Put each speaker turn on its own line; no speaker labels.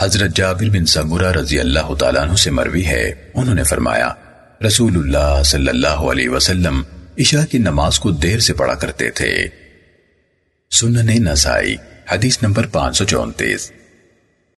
حضرت جابر بن سمورہ رضی اللہ تعالیٰ عنہ سے مروی ہے، انہوں نے فرمایا، رسول اللہ صلی اللہ علیہ وسلم عشاء کی نماز کو دیر سے پڑھا کرتے تھے۔ سنن نسائی، حدیث نمبر پانچ سو چونتیس۔